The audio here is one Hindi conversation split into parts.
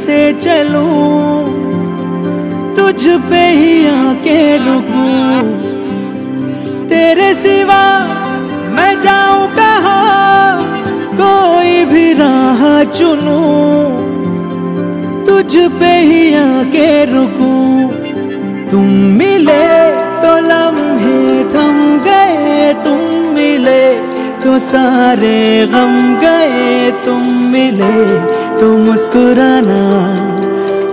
कहीं से चलूँ, तुझ पे ही आके रुकूं। तेरे सिवा मैं जाऊँ कहा? कोई भी राह चुनूं, तुझ पे ही आके रुकूं। तुम मिले तो लम्हे थम गए, तुम मिले तो सारे गम गए, तुम मिले तो मुस्कुराना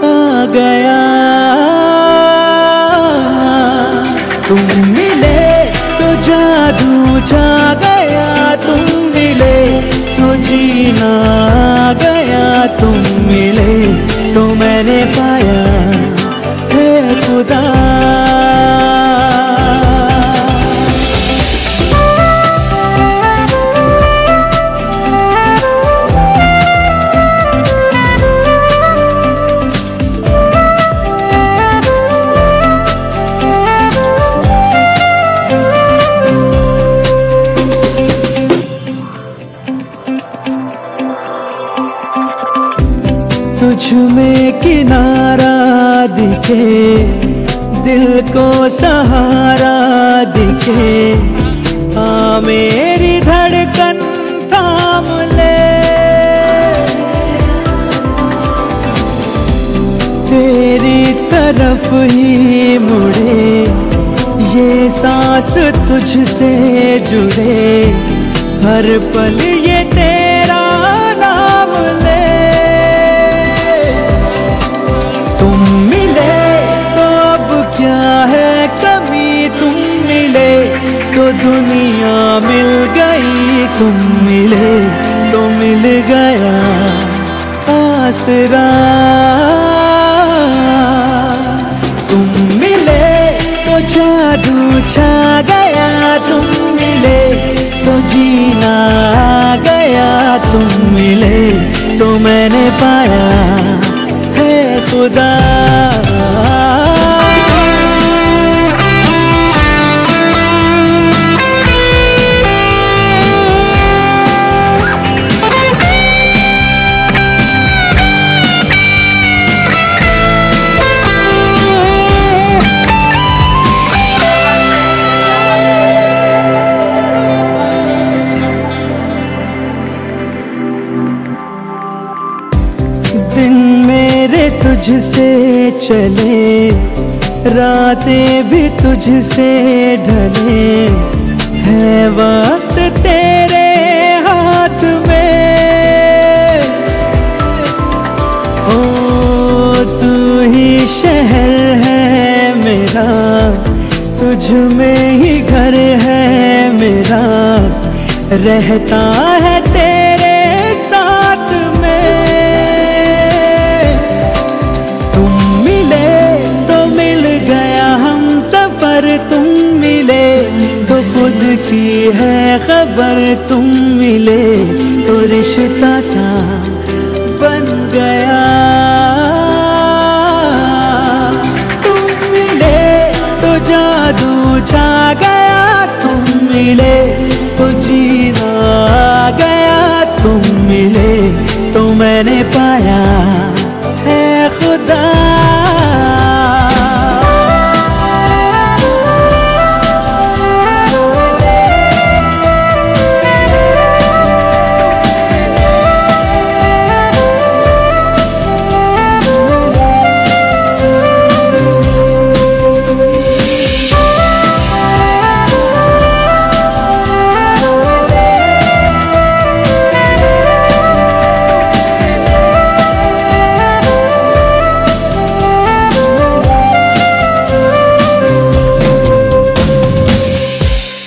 आ गया। तुम मिले तो जादू छा गया। तुम मिले तो जीना में किनारा दिखे, दिल को सहारा दिखे। आ मेरी धड़कन थाम ले। तेरी तरफ़ ही मुड़े, ये सांस तुझसे जुड़े। हर पल ये तेरा दुनिया मिल गई, तुम मिले तो मिल गया आसरा। तुम मिले तो जादू छा गया, तुम मिले तो जीना आ गया, तुम मिले तो मैंने पाया है खुदा। तुझसे चले, रातें भी तुझसे ढले। है वक्त तेरे हाथ में। ओ, तू ही शहर है मेरा, तुझ में ही घर है मेरा। रहता है बार तुम मिले तो खुद की है खबर तुम मिले तो रिश्ता सा बन गया। तुम मिले तो जादू छा गया, तुम मिले